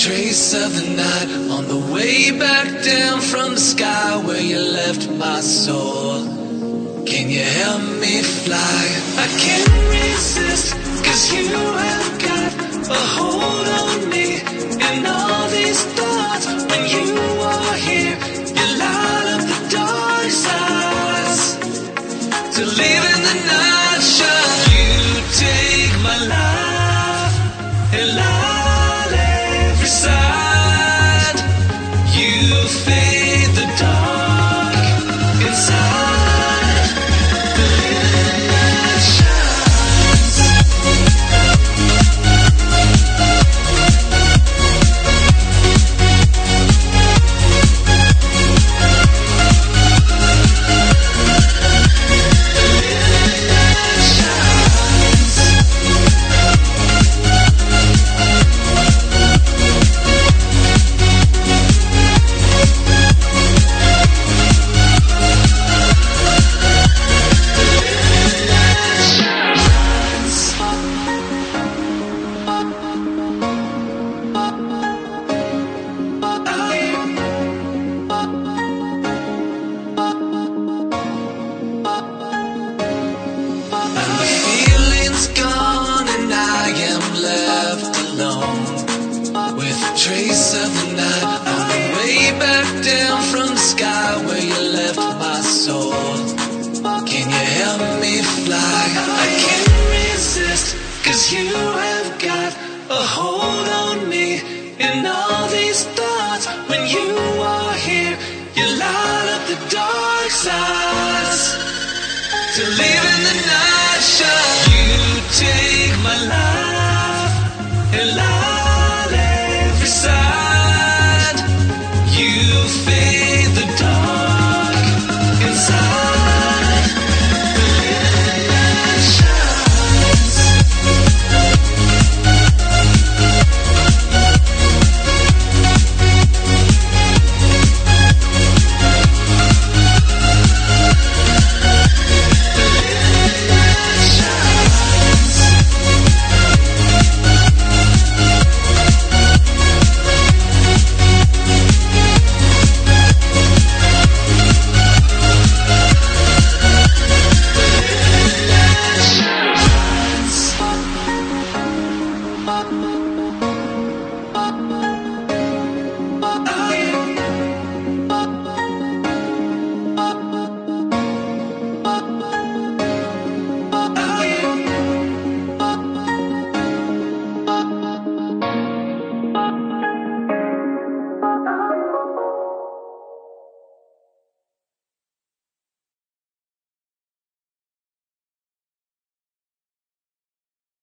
trace of the night on the way back down from the sky where you left my soul. Can you help me fly? I can't resist, cause you have got a hold on me, and all these thoughts. Trace of the night On the way back down from the sky Where you left my soul Can you help me fly? I can't resist Cause you have got a hold on me And all these thoughts When you are here You light up the dark sides to live in the night shine. You take